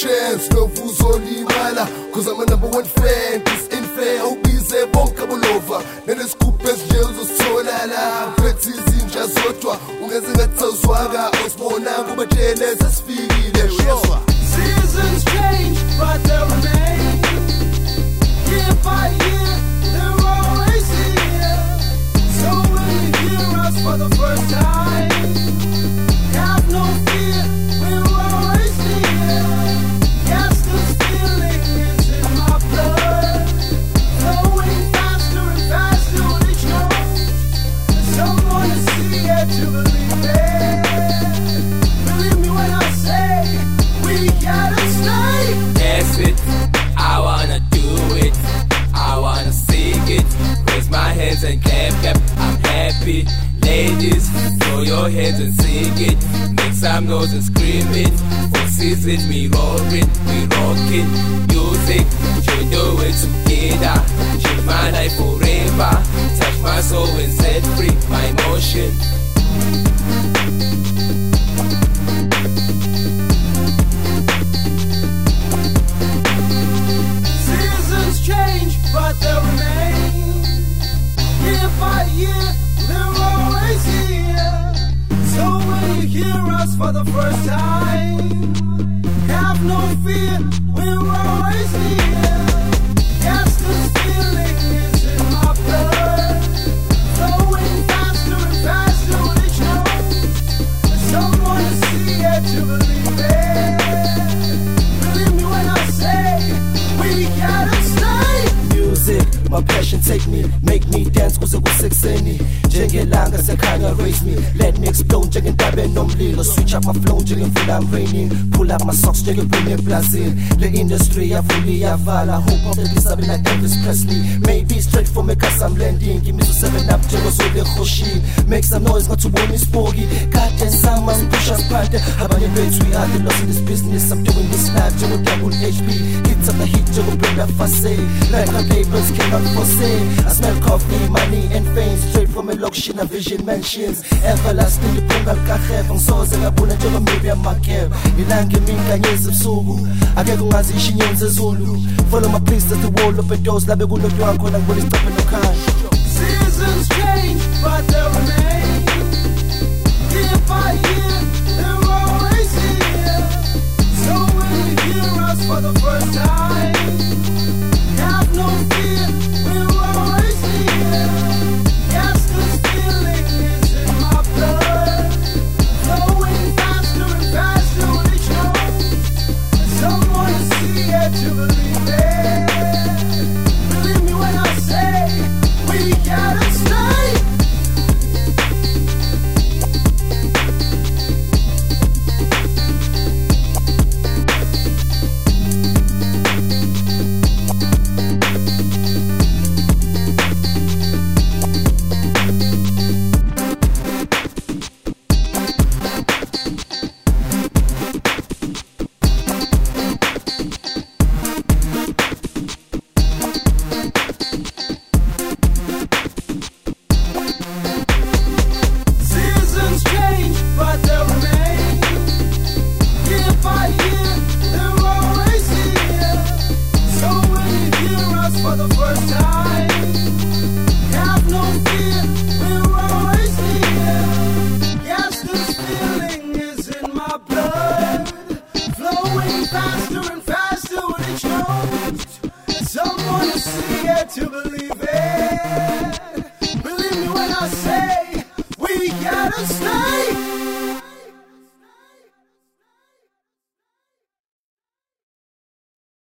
test, take no chance, no fools only mala. Cause I'm a number one fan, it's unfair, ubize bonke bulova. Nenescoop ezinje uzosithola la, phethi izinja zodwa, ungenze ngathi sawuzwaka, usibonanga ubatshele sesifikile, sure. Seasons change, but they hands and clap, clap. I'm happy. Ladies, throw your hands and sing it. Make some noise and scream it. For season, we roaring, we rocking. Music, you do it together. Change my life forever. Touch my soul and set free my So when you hear us for the first time, have no fear, we're always here. Yes, this feeling my passion take me. Make me dance kuze kusekuseni njengelanga sekhanya raise me. Let me explode njengentaba enomlilo switch up my flow njengemvula I'm raining. Pull up my socks njengemvume eplazini le industry yavuli yavala hope of the lisabe like Elvis Presley. Maybe straight from cause I'm landing. Give me so seven up njengozole khoshi make some noise ngathi ubona isipoki kade sama ngipusha siphathe abanye bethu we are the lost in this business. I'm doing this live njengo double HP hits up the Brenda Fassie like our papers cannot foresee I smell coffee money and fame straight from of vision mansions. Everlasting liphunga likahefa ngisoze ngabona njengo Miriam Makeba ilanga emini kanye ebusuku akekho ungazisho inyenzi ezulu follow my please at the wall open doors labe kulodwa khona ngibona isicephe nokhaya Seasons change, but they remain. Year by year, faster and faster with each note. Someone to see it to believe it. Believe me when I say we gotta stay.